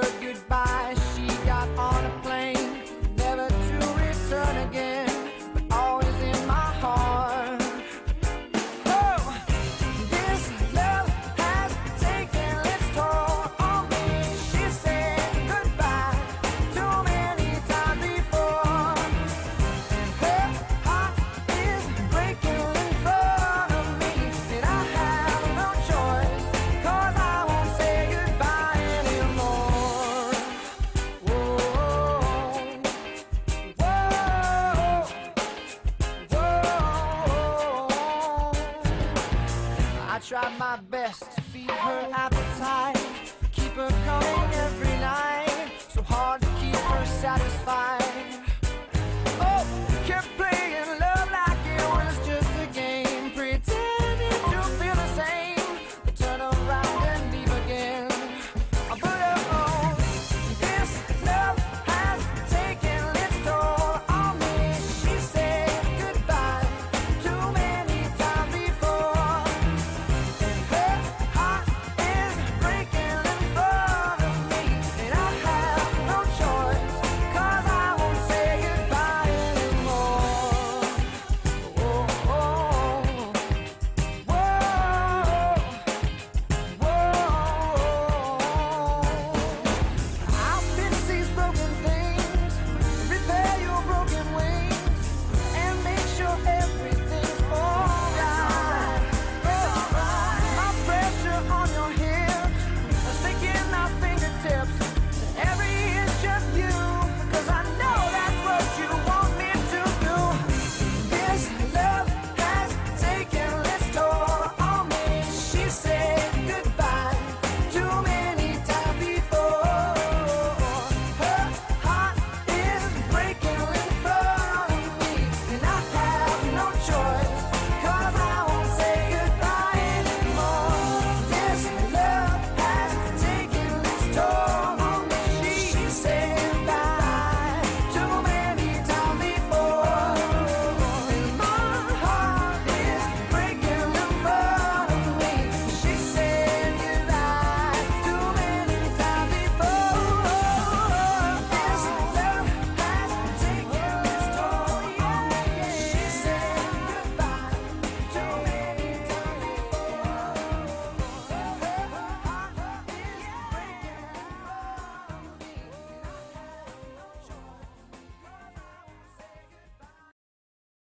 goodbye. She try my best to feed her appetite, keep her coming.